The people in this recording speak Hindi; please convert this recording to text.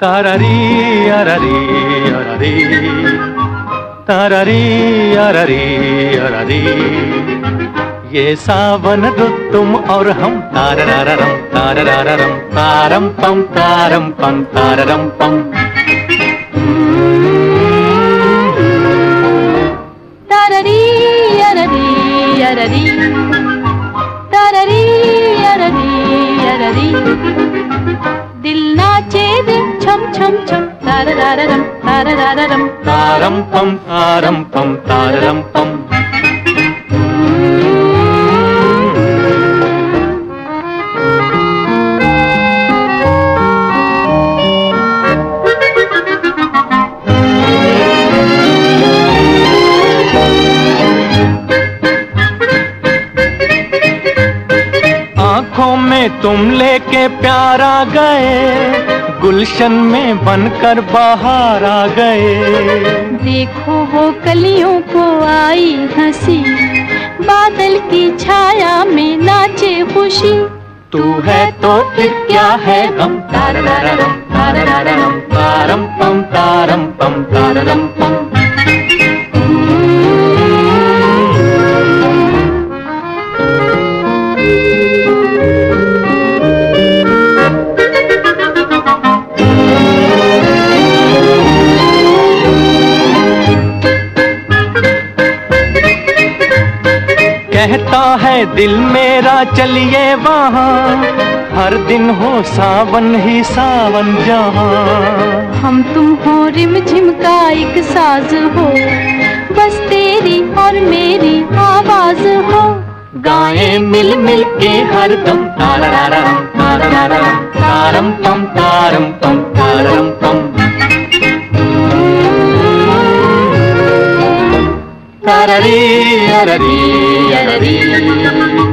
तारारी अररी अररी तारारी अररी अररी ये सावन रुत तुम और हम ताररारम ताररारम तारम पम तारम पम ताररम पम ताररी अररी अररी ताररी अररी अररी दिल नाचे रे छं छं तारदाररं तारदाररं तारं पं तारं पं ताररं पम् में तुम लेके प्यार आ गए गुलशन में बनकर बाहर आ गए देखो वो कलियों को आई हँसी बादल की छाया में नाचे खुशी तू है तो फिर क्या है गम ताररारम ताररारम तारम पम तारम पम ताररम पम कहता है, दिल मेरा, चलिए वहाँ। हर दिन हो सावन ही सावन जहाँ। हम तुम हो, रिम झिम का एक साज हो। बस तेरी और मेरी आवाज़ हो। गाए मिल मिल के हर दम ताररारम तारम पम तारम पम तारम Arari, arari, arari.